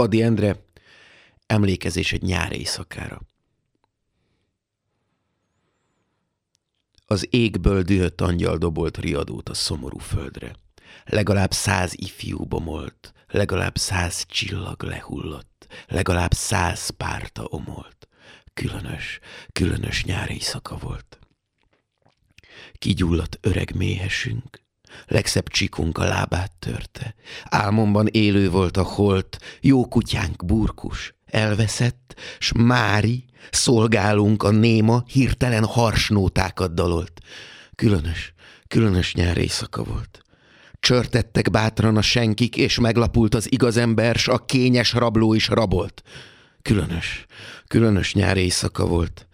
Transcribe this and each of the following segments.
Adi Endre, emlékezés egy nyár éjszakára. Az égből dühött angyal dobolt riadót a szomorú földre. Legalább száz ifjú bomolt, legalább száz csillag lehullott, legalább száz párta omolt. Különös, különös nyári éjszaka volt. Kigyulladt öreg méhesünk, legszebb csikunk a lábát törte. Álmomban élő volt a holt, jó kutyánk burkus, elveszett, s Mári, szolgálunk a néma, hirtelen harsnótákat dalolt. Különös, különös nyár éjszaka volt. Csörtettek bátran a senkik, és meglapult az igazember, s a kényes rabló is rabolt. Különös, különös nyár éjszaka volt.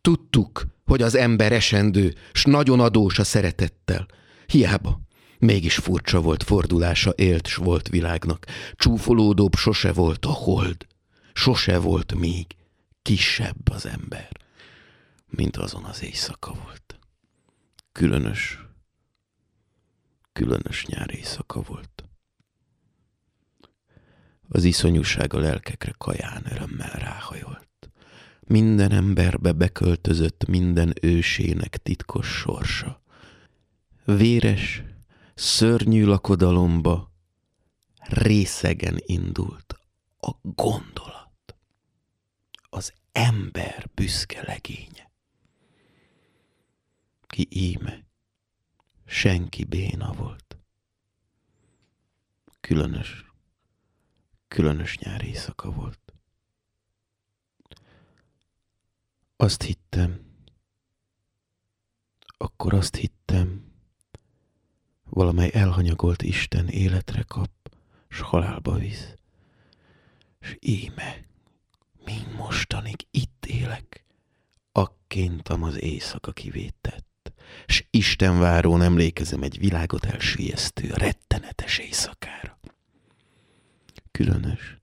Tudtuk, hogy az ember esendő, s nagyon adós a szeretettel. Hiába, mégis furcsa volt fordulása élt s volt világnak. Csúfolódóbb sose volt a hold. Sose volt még kisebb az ember, mint azon az éjszaka volt. Különös, különös nyár éjszaka volt. Az iszonyúság a lelkekre kaján örömmel ráhajolt. Minden emberbe beköltözött minden ősének titkos sorsa. Véres, szörnyű lakodalomba részegen indult a gondolat. Az ember büszke legénye. Ki íme, senki béna volt. Különös, különös nyári éjszaka volt. Azt hittem, akkor azt hittem, valamely elhanyagolt Isten életre kap, s halálba visz. S íme, mind mostanig itt élek, akkéntam az éjszaka kivétett, s Isten várón emlékezem egy világot elsüllyesztő, rettenetes éjszakára. Különös,